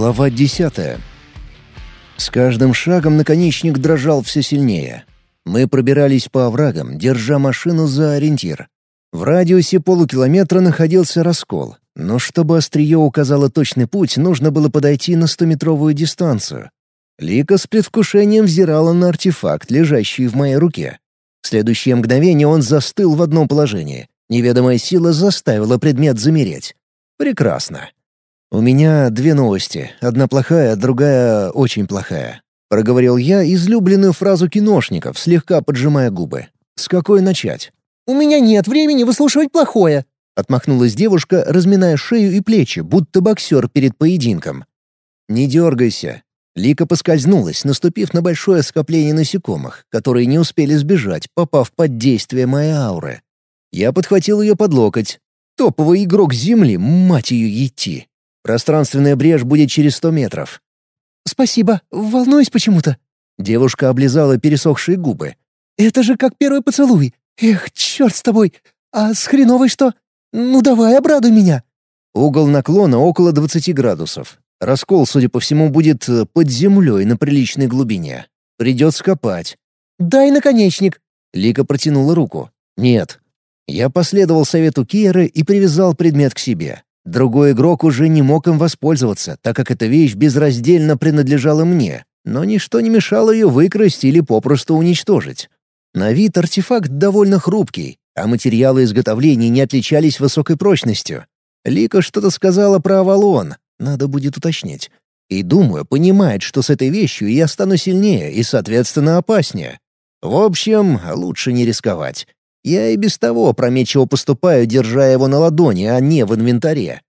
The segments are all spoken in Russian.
Глава десятая. С каждым шагом наконечник дрожал все сильнее. Мы пробирались по оврагам, держа машину за ориентир. В радиусе полукилометра находился раскол, но чтобы острие указало точный путь, нужно было подойти на стометровую дистанцию. Лика с предвкушением взирала на артефакт, лежащий в моей руке. В следующее мгновение он застыл в одном положении. Неведомая сила заставила предмет замереть. Прекрасно. «У меня две новости. Одна плохая, другая очень плохая». Проговорил я излюбленную фразу киношников, слегка поджимая губы. «С какой начать?» «У меня нет времени выслушивать плохое», — отмахнулась девушка, разминая шею и плечи, будто боксер перед поединком. «Не дергайся». Лика поскользнулась, наступив на большое скопление насекомых, которые не успели сбежать, попав под действие моей ауры. Я подхватил ее под локоть. Топовый игрок Земли, мать ее, идти. Пространственная брешь будет через сто метров». «Спасибо, волнуюсь почему-то». Девушка облизала пересохшие губы. «Это же как первый поцелуй. Эх, черт с тобой. А с хреновой что? Ну давай, обрадуй меня». Угол наклона около 20 градусов. Раскол, судя по всему, будет э, под землей на приличной глубине. Придется копать. «Дай наконечник». Лика протянула руку. «Нет». Я последовал совету Киеры и привязал предмет к себе. Другой игрок уже не мог им воспользоваться, так как эта вещь безраздельно принадлежала мне, но ничто не мешало ее выкрасть или попросту уничтожить. На вид артефакт довольно хрупкий, а материалы изготовления не отличались высокой прочностью. Лика что-то сказала про Авалон, надо будет уточнить. И, думаю, понимает, что с этой вещью я стану сильнее и, соответственно, опаснее. В общем, лучше не рисковать. Я и без того опрометчиво поступаю, держа его на ладони, а не в инвентаре.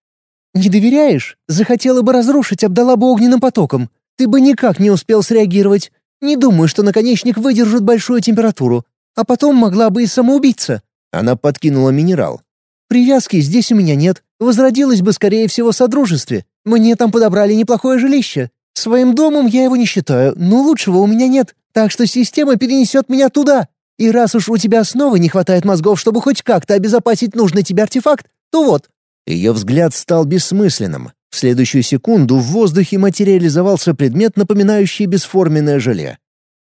«Не доверяешь? Захотела бы разрушить, обдала бы огненным потоком. Ты бы никак не успел среагировать. Не думаю, что наконечник выдержит большую температуру. А потом могла бы и самоубиться». Она подкинула минерал. «Привязки здесь у меня нет. Возродилась бы, скорее всего, в Содружестве. Мне там подобрали неплохое жилище. Своим домом я его не считаю, но лучшего у меня нет. Так что система перенесет меня туда. И раз уж у тебя снова не хватает мозгов, чтобы хоть как-то обезопасить нужный тебе артефакт, то вот». Ее взгляд стал бессмысленным. В следующую секунду в воздухе материализовался предмет, напоминающий бесформенное желе.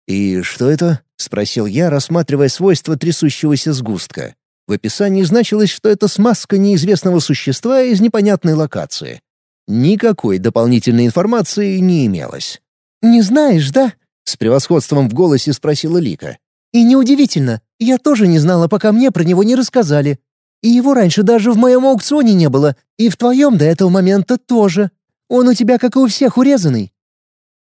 «И что это?» — спросил я, рассматривая свойства трясущегося сгустка. В описании значилось, что это смазка неизвестного существа из непонятной локации. Никакой дополнительной информации не имелось. «Не знаешь, да?» — с превосходством в голосе спросила Лика. И неудивительно, я тоже не знала, пока мне про него не рассказали. И его раньше даже в моем аукционе не было, и в твоем до этого момента тоже. Он у тебя, как и у всех, урезанный».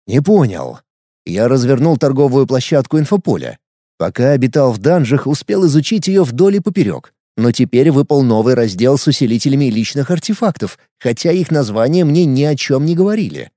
«Не понял». Я развернул торговую площадку инфополя. Пока обитал в данжах, успел изучить ее вдоль и поперек. Но теперь выпал новый раздел с усилителями личных артефактов, хотя их названия мне ни о чем не говорили.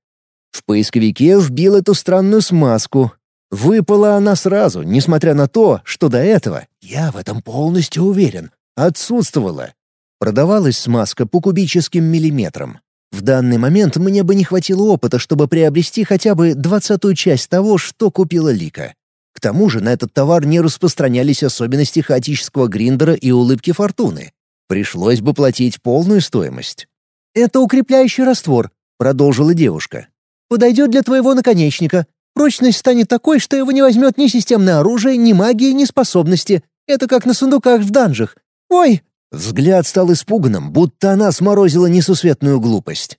В поисковике вбил эту странную смазку, Выпала она сразу, несмотря на то, что до этого, я в этом полностью уверен, отсутствовала. Продавалась смазка по кубическим миллиметрам. В данный момент мне бы не хватило опыта, чтобы приобрести хотя бы двадцатую часть того, что купила Лика. К тому же на этот товар не распространялись особенности хаотического гриндера и улыбки фортуны. Пришлось бы платить полную стоимость. «Это укрепляющий раствор», — продолжила девушка. «Подойдет для твоего наконечника. Прочность станет такой, что его не возьмет ни системное оружие, ни магия, ни способности. Это как на сундуках в данжах. Ой!» Взгляд стал испуганным, будто она сморозила несусветную глупость.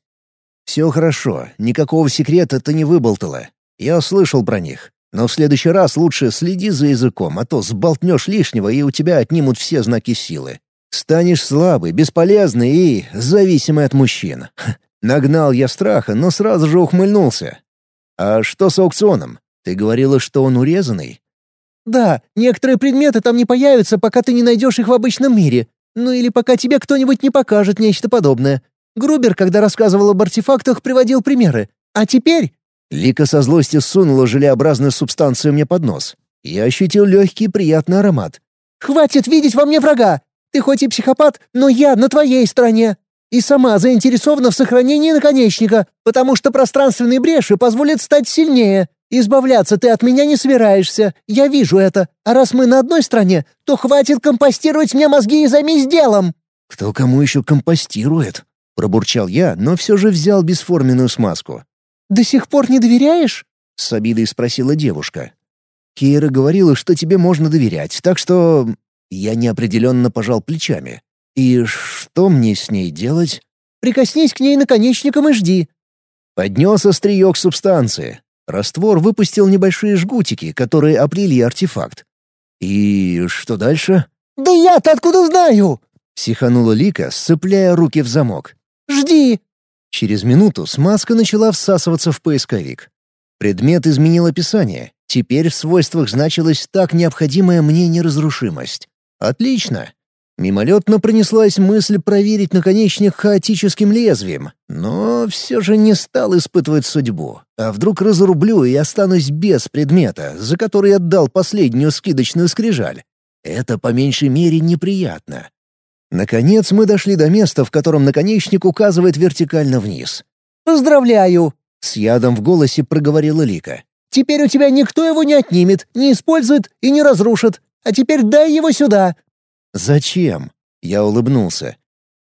«Все хорошо, никакого секрета ты не выболтала. Я слышал про них. Но в следующий раз лучше следи за языком, а то сболтнешь лишнего, и у тебя отнимут все знаки силы. Станешь слабый, бесполезный и зависимый от мужчин. Нагнал я страха, но сразу же ухмыльнулся. «А что с аукционом? Ты говорила, что он урезанный?» «Да, некоторые предметы там не появятся, пока ты не найдешь их в обычном мире. Ну или пока тебе кто-нибудь не покажет нечто подобное. Грубер, когда рассказывал об артефактах, приводил примеры. А теперь...» Лика со злости сунула желеобразную субстанцию мне под нос. Я ощутил легкий приятный аромат. «Хватит видеть во мне врага! Ты хоть и психопат, но я на твоей стороне!» И сама заинтересована в сохранении наконечника, потому что пространственные бреши позволят стать сильнее. Избавляться ты от меня не собираешься, я вижу это. А раз мы на одной стороне, то хватит компостировать мне мозги и займись делом». «Кто кому еще компостирует?» Пробурчал я, но все же взял бесформенную смазку. «До сих пор не доверяешь?» — с обидой спросила девушка. «Кира говорила, что тебе можно доверять, так что...» Я неопределенно пожал плечами. «И что мне с ней делать?» «Прикоснись к ней наконечником и жди». Поднес острие к субстанции. Раствор выпустил небольшие жгутики, которые оплели артефакт. «И что дальше?» «Да я-то откуда знаю?» — психанула Лика, сцепляя руки в замок. «Жди!» Через минуту смазка начала всасываться в поисковик. Предмет изменил описание. Теперь в свойствах значилась так необходимая мне неразрушимость. Отлично. Мимолетно пронеслась мысль проверить наконечник хаотическим лезвием, но все же не стал испытывать судьбу. А вдруг разрублю и останусь без предмета, за который отдал последнюю скидочную скрижаль. Это по меньшей мере неприятно. Наконец мы дошли до места, в котором наконечник указывает вертикально вниз. «Поздравляю!» — с ядом в голосе проговорила Лика. «Теперь у тебя никто его не отнимет, не использует и не разрушит. А теперь дай его сюда!» «Зачем?» — я улыбнулся.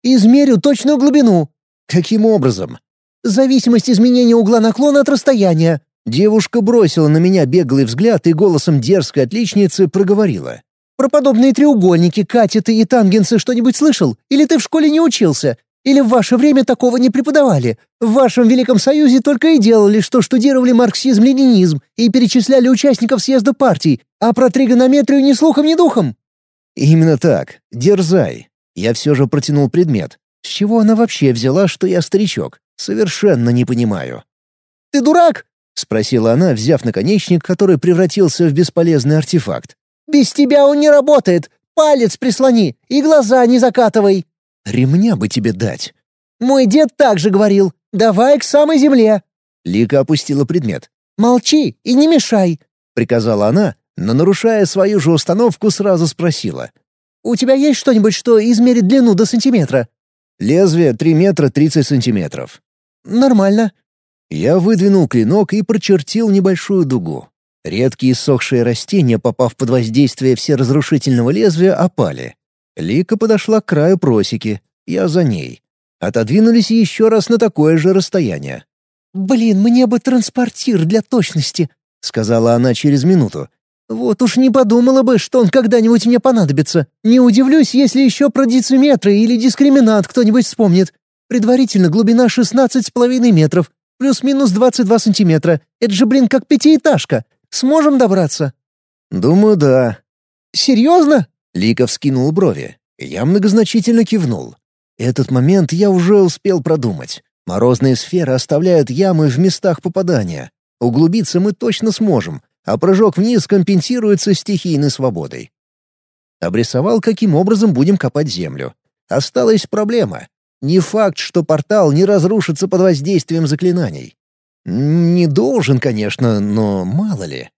«Измерю точную глубину». «Каким образом?» «Зависимость изменения угла наклона от расстояния». Девушка бросила на меня беглый взгляд и голосом дерзкой отличницы проговорила. Про подобные треугольники, катеты и тангенсы что-нибудь слышал? Или ты в школе не учился? Или в ваше время такого не преподавали? В вашем Великом Союзе только и делали, что штудировали марксизм-ленинизм и перечисляли участников съезда партий, а про тригонометрию ни слухом, ни духом». «Именно так. Дерзай». Я все же протянул предмет. С чего она вообще взяла, что я старичок? Совершенно не понимаю. «Ты дурак?» — спросила она, взяв наконечник, который превратился в бесполезный артефакт. Без тебя он не работает. Палец прислони и глаза не закатывай». «Ремня бы тебе дать». «Мой дед также говорил. Давай к самой земле». Лика опустила предмет. «Молчи и не мешай», — приказала она, но, нарушая свою же установку, сразу спросила. «У тебя есть что-нибудь, что измерит длину до сантиметра?» «Лезвие три метра тридцать сантиметров». «Нормально». Я выдвинул клинок и прочертил небольшую дугу. Редкие сохшие растения, попав под воздействие всеразрушительного лезвия, опали. Лика подошла к краю просеки, я за ней. Отодвинулись еще раз на такое же расстояние. «Блин, мне бы транспортир для точности», — сказала она через минуту. «Вот уж не подумала бы, что он когда-нибудь мне понадобится. Не удивлюсь, если еще про дециметры или дискриминант кто-нибудь вспомнит. Предварительно глубина шестнадцать с половиной метров, плюс-минус двадцать два сантиметра. Это же, блин, как пятиэтажка. Сможем добраться?» «Думаю, да». «Серьезно?» — Лика вскинул брови. Я многозначительно кивнул. Этот момент я уже успел продумать. Морозные сферы оставляют ямы в местах попадания. Углубиться мы точно сможем, а прыжок вниз компенсируется стихийной свободой. Обрисовал, каким образом будем копать землю. Осталась проблема. Не факт, что портал не разрушится под воздействием заклинаний. Не должен, конечно, но мало ли.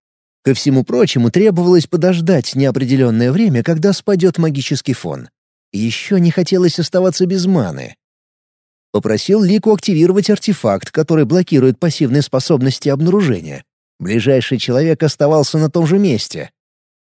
Ко всему прочему, требовалось подождать неопределенное время, когда спадет магический фон. Еще не хотелось оставаться без маны. Попросил Лику активировать артефакт, который блокирует пассивные способности обнаружения. Ближайший человек оставался на том же месте.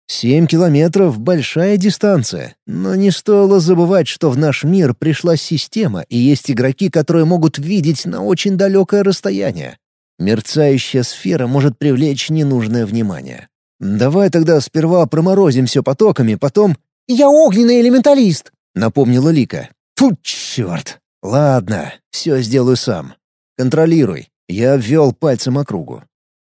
Семь километров — большая дистанция, но не стоило забывать, что в наш мир пришла система, и есть игроки, которые могут видеть на очень далекое расстояние. Мерцающая сфера может привлечь ненужное внимание. Давай тогда сперва проморозим все потоками, потом... «Я огненный элементалист!» — напомнила Лика. Фу, черт! Ладно, все сделаю сам. Контролируй. Я ввел пальцем округу.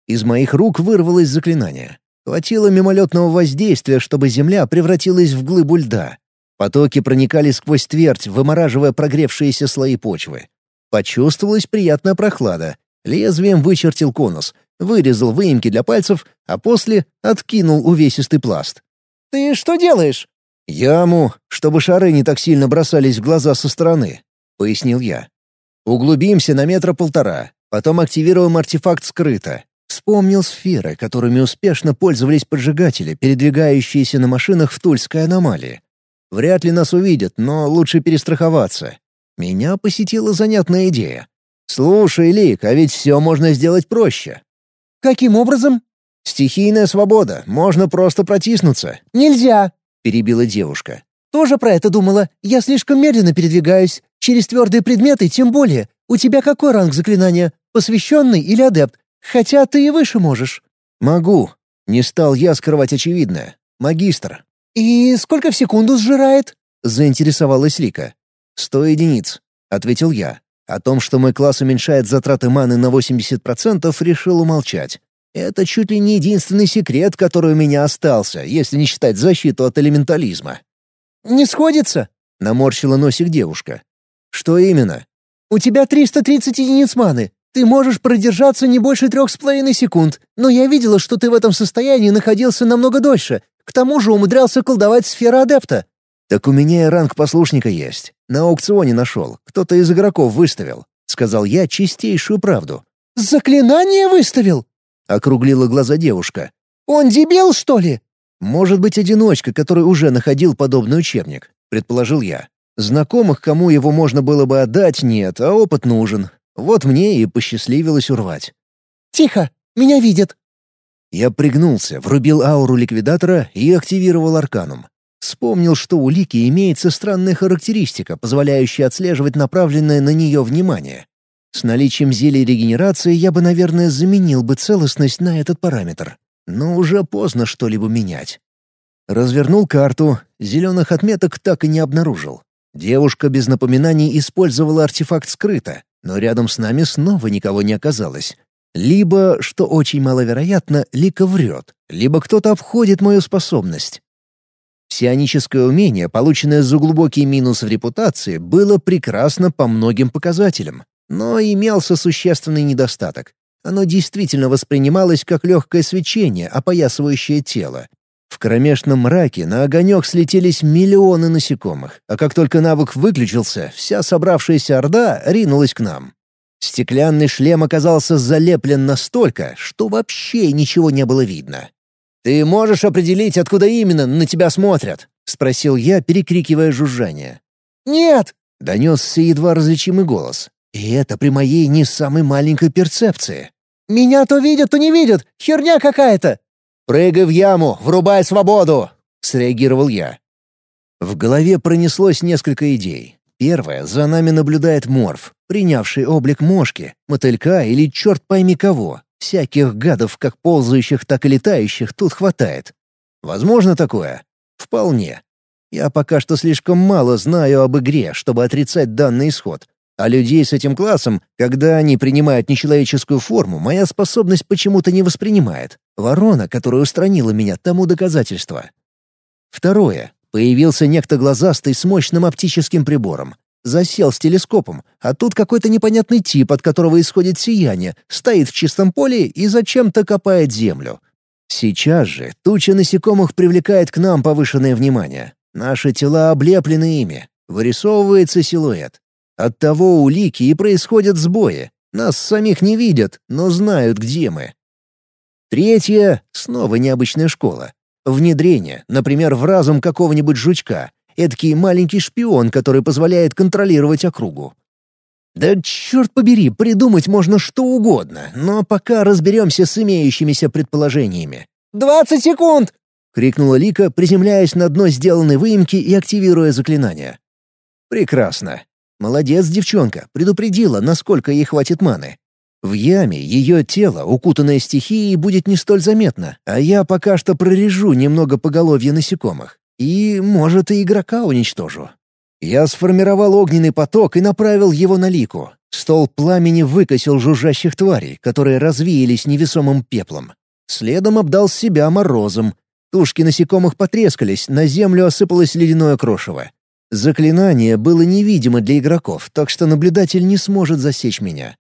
Из моих рук вырвалось заклинание. Хватило мимолетного воздействия, чтобы земля превратилась в глыбу льда. Потоки проникали сквозь твердь, вымораживая прогревшиеся слои почвы. Почувствовалась приятная прохлада, Лезвием вычертил конус, вырезал выемки для пальцев, а после откинул увесистый пласт. «Ты что делаешь?» «Яму, чтобы шары не так сильно бросались в глаза со стороны», — пояснил я. «Углубимся на метра полтора, потом активируем артефакт скрыто». Вспомнил сферы, которыми успешно пользовались поджигатели, передвигающиеся на машинах в Тульской аномалии. Вряд ли нас увидят, но лучше перестраховаться. Меня посетила занятная идея. «Слушай, Лик, а ведь все можно сделать проще». «Каким образом?» «Стихийная свобода. Можно просто протиснуться». «Нельзя», — перебила девушка. «Тоже про это думала. Я слишком медленно передвигаюсь. Через твердые предметы тем более. У тебя какой ранг заклинания? Посвященный или адепт? Хотя ты и выше можешь». «Могу». Не стал я скрывать очевидное. «Магистр». «И сколько в секунду сжирает?» — заинтересовалась Лика. «Сто единиц», — ответил я. О том, что мой класс уменьшает затраты маны на 80%, решил умолчать. Это чуть ли не единственный секрет, который у меня остался, если не считать защиту от элементализма. «Не сходится?» — наморщила носик девушка. «Что именно?» «У тебя 330 единиц маны. Ты можешь продержаться не больше трех с половиной секунд, но я видела, что ты в этом состоянии находился намного дольше. К тому же умудрялся колдовать сфера адепта». «Так у меня и ранг послушника есть. На аукционе нашел. Кто-то из игроков выставил», — сказал я чистейшую правду. «Заклинание выставил?» — округлила глаза девушка. «Он дебил, что ли?» «Может быть, одиночка, который уже находил подобный учебник», — предположил я. «Знакомых, кому его можно было бы отдать, нет, а опыт нужен. Вот мне и посчастливилось урвать». «Тихо! Меня видят!» Я пригнулся, врубил ауру ликвидатора и активировал арканум. Вспомнил, что у Лики имеется странная характеристика, позволяющая отслеживать направленное на нее внимание. С наличием зелий регенерации я бы, наверное, заменил бы целостность на этот параметр. Но уже поздно что-либо менять. Развернул карту, зеленых отметок так и не обнаружил. Девушка без напоминаний использовала артефакт скрыто, но рядом с нами снова никого не оказалось. Либо, что очень маловероятно, Лика врет, либо кто-то обходит мою способность. Псионическое умение, полученное за глубокий минус в репутации, было прекрасно по многим показателям, но имелся существенный недостаток. Оно действительно воспринималось как легкое свечение, опоясывающее тело. В кромешном мраке на огонек слетелись миллионы насекомых, а как только навык выключился, вся собравшаяся орда ринулась к нам. Стеклянный шлем оказался залеплен настолько, что вообще ничего не было видно. «Ты можешь определить, откуда именно на тебя смотрят?» — спросил я, перекрикивая жужжание. «Нет!» — донесся едва различимый голос. И это при моей не самой маленькой перцепции. «Меня то видят, то не видят! Херня какая-то!» «Прыгай в яму! Врубай свободу!» — среагировал я. В голове пронеслось несколько идей. Первая — за нами наблюдает морф, принявший облик мошки, мотылька или черт пойми кого, Всяких гадов, как ползающих, так и летающих, тут хватает. Возможно такое? Вполне. Я пока что слишком мало знаю об игре, чтобы отрицать данный исход. А людей с этим классом, когда они принимают нечеловеческую форму, моя способность почему-то не воспринимает. Ворона, которая устранила меня, тому доказательство. Второе. Появился некто глазастый с мощным оптическим прибором. Засел с телескопом, а тут какой-то непонятный тип, от которого исходит сияние, стоит в чистом поле и зачем-то копает землю. Сейчас же туча насекомых привлекает к нам повышенное внимание. Наши тела облеплены ими. Вырисовывается силуэт. Оттого улики и происходят сбои. Нас самих не видят, но знают, где мы. Третье — снова необычная школа. Внедрение, например, в разум какого-нибудь жучка, Эдакий маленький шпион, который позволяет контролировать округу. Да черт побери, придумать можно что угодно, но пока разберемся с имеющимися предположениями. «Двадцать секунд!» — крикнула Лика, приземляясь на дно сделанной выемки и активируя заклинание. «Прекрасно. Молодец девчонка, предупредила, насколько ей хватит маны. В яме ее тело, укутанное стихией, будет не столь заметно, а я пока что прорежу немного поголовья насекомых. И, может, и игрока уничтожу. Я сформировал огненный поток и направил его на лику. Стол пламени выкосил жужжащих тварей, которые развеялись невесомым пеплом. Следом обдал себя морозом. Тушки насекомых потрескались, на землю осыпалось ледяное крошево. Заклинание было невидимо для игроков, так что наблюдатель не сможет засечь меня.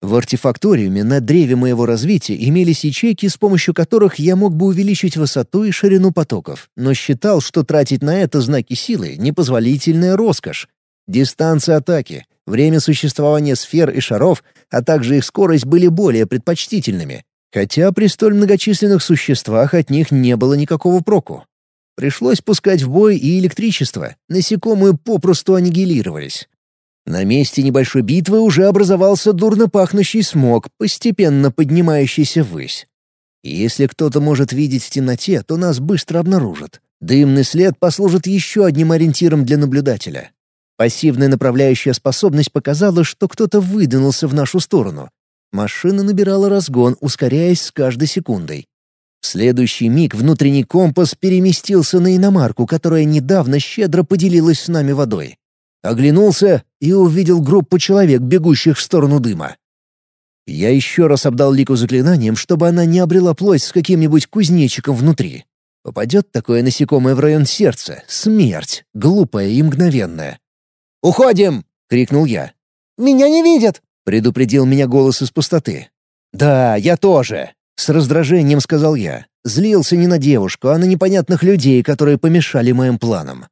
В артефакториуме на древе моего развития имелись ячейки, с помощью которых я мог бы увеличить высоту и ширину потоков, но считал, что тратить на это знаки силы — непозволительная роскошь. Дистанция атаки, время существования сфер и шаров, а также их скорость были более предпочтительными, хотя при столь многочисленных существах от них не было никакого проку. Пришлось пускать в бой и электричество, насекомые попросту аннигилировались. На месте небольшой битвы уже образовался дурно пахнущий смог, постепенно поднимающийся ввысь. если кто-то может видеть в темноте, то нас быстро обнаружат. Дымный след послужит еще одним ориентиром для наблюдателя. Пассивная направляющая способность показала, что кто-то выдвинулся в нашу сторону. Машина набирала разгон, ускоряясь с каждой секундой. Следующий миг внутренний компас переместился на иномарку, которая недавно щедро поделилась с нами водой. Оглянулся и увидел группу человек, бегущих в сторону дыма. Я еще раз обдал Лику заклинанием, чтобы она не обрела плоть с каким-нибудь кузнечиком внутри. Попадет такое насекомое в район сердца — смерть, глупая и мгновенная. «Уходим!» — крикнул я. «Меня не видят!» — предупредил меня голос из пустоты. «Да, я тоже!» — с раздражением сказал я. Злился не на девушку, а на непонятных людей, которые помешали моим планам.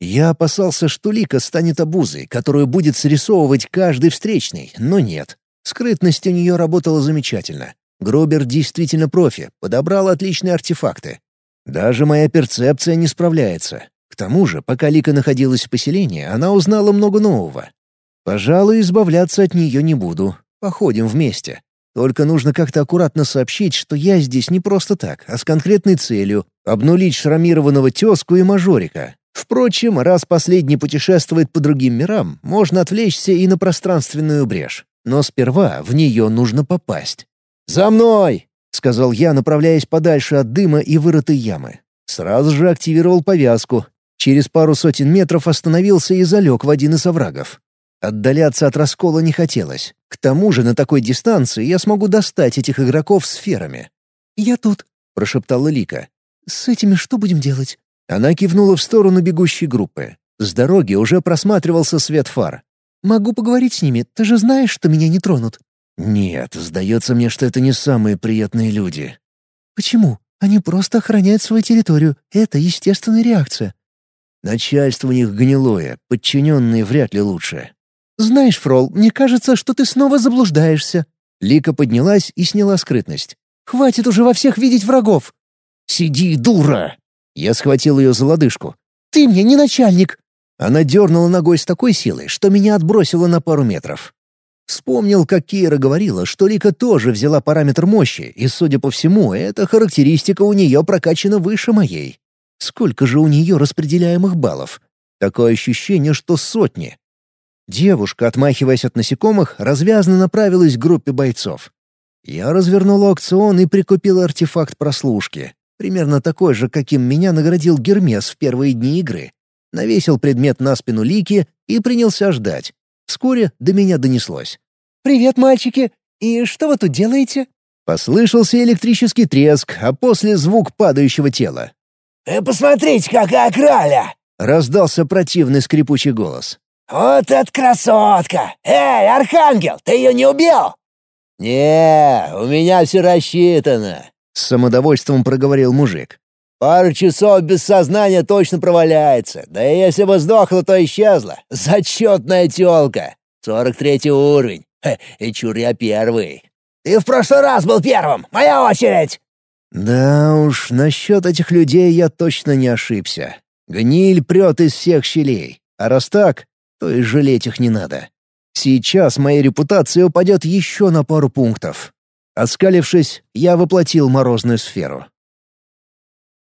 Я опасался, что Лика станет обузой, которую будет срисовывать каждый встречный, но нет. Скрытность у нее работала замечательно. Гробер действительно профи, подобрал отличные артефакты. Даже моя перцепция не справляется. К тому же, пока Лика находилась в поселении, она узнала много нового. Пожалуй, избавляться от нее не буду. Походим вместе. Только нужно как-то аккуратно сообщить, что я здесь не просто так, а с конкретной целью — обнулить шрамированного тезку и мажорика. Впрочем, раз последний путешествует по другим мирам, можно отвлечься и на пространственную брешь. Но сперва в нее нужно попасть. «За мной!» — сказал я, направляясь подальше от дыма и вырытой ямы. Сразу же активировал повязку. Через пару сотен метров остановился и залег в один из оврагов. Отдаляться от раскола не хотелось. К тому же на такой дистанции я смогу достать этих игроков сферами. «Я тут», — прошептала Лика. «С этими что будем делать?» Она кивнула в сторону бегущей группы. С дороги уже просматривался свет фар. Могу поговорить с ними, ты же знаешь, что меня не тронут». «Нет, сдается мне, что это не самые приятные люди». «Почему? Они просто охраняют свою территорию. Это естественная реакция». «Начальство у них гнилое, подчиненные вряд ли лучше». «Знаешь, Фрол, мне кажется, что ты снова заблуждаешься». Лика поднялась и сняла скрытность. «Хватит уже во всех видеть врагов!» «Сиди, дура!» Я схватил ее за лодыжку. «Ты мне не начальник!» Она дернула ногой с такой силой, что меня отбросило на пару метров. Вспомнил, как Кира говорила, что Лика тоже взяла параметр мощи, и, судя по всему, эта характеристика у нее прокачана выше моей. Сколько же у нее распределяемых баллов? Такое ощущение, что сотни. Девушка, отмахиваясь от насекомых, развязно направилась к группе бойцов. Я развернул аукцион и прикупил артефакт прослушки, примерно такой же, каким меня наградил Гермес в первые дни игры навесил предмет на спину Лики и принялся ждать. Вскоре до меня донеслось. «Привет, мальчики! И что вы тут делаете?» Послышался электрический треск, а после звук падающего тела. «Э, «Посмотрите, какая краля!» — раздался противный скрипучий голос. «Вот это красотка! Эй, Архангел, ты ее не убил?» «Не, у меня все рассчитано», — с самодовольством проговорил мужик. Пару часов без сознания точно проваляется. Да и если бы сдохла, то исчезла. Зачетная тёлка. Сорок третий уровень. Ха, и чур я первый. Ты в прошлый раз был первым. Моя очередь. Да уж, насчет этих людей я точно не ошибся. Гниль прет из всех щелей. А раз так, то и жалеть их не надо. Сейчас моя репутация упадет еще на пару пунктов. Оскалившись, я воплотил морозную сферу.